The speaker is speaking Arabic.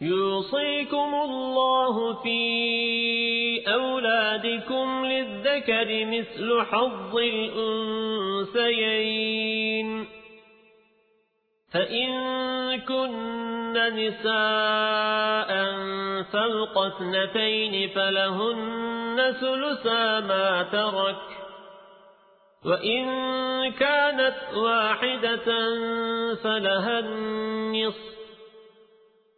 يوصيكم الله في أولادكم للذكر مثل حظ الأنسيين فإن كن نساء فوق اثنتين فلهن ثلثا ما ترك. وإن كانت واحدة فلها النصف.